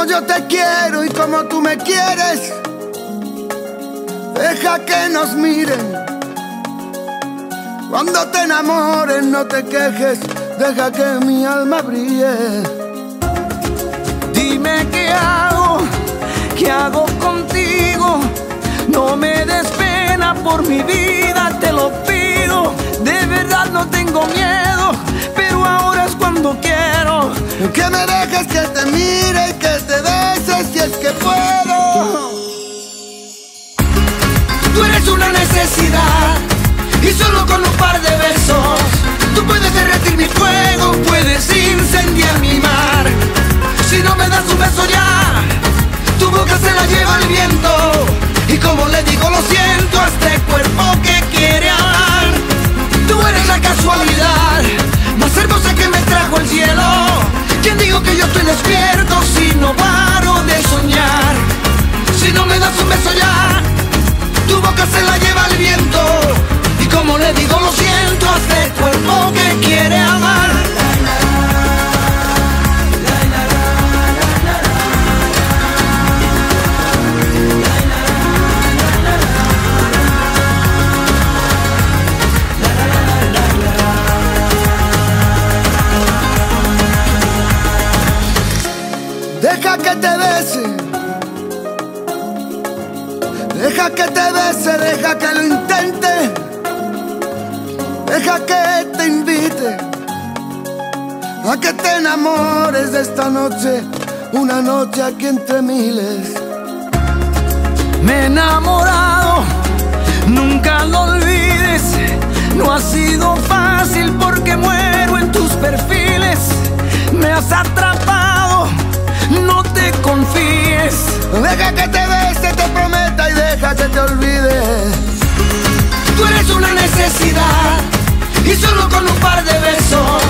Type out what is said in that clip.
yo te quiero y como tú me quieres. Deja que nos miren. Cuando te enamores no te quejes, deja que mi alma brille. Dime qué hago, qué hago contigo. No me des pena por mi vida, te lo pido. De verdad no tengo miedo, pero ahora es cuando quiero. Que me dejes que te mire y que y solo con un par de besos tú puedes derretir mi fuego, puedes incendiar mi mar. Si no me das un beso ya, tu boca se la lleva el viento y como le digo lo siento a este cuerpo que quiere amar. Tú eres la casualidad más hermosa que me trajo el cielo. ¿Quién digo que yo estoy despierto si no paro de soñar? Si no me das un beso ya, quiere amar. Deja que te bese. Deja que te bese, deja que lo intente. Deja que te invite a que te enamores de esta noche, una noche aquí entre miles. Me he enamorado, nunca lo olvides. No ha sido fácil porque muero en tus perfiles. Me has atrapado, no te confíes. Deja que te bese, te prometa y deja que te olvide. Y solo con un par de besos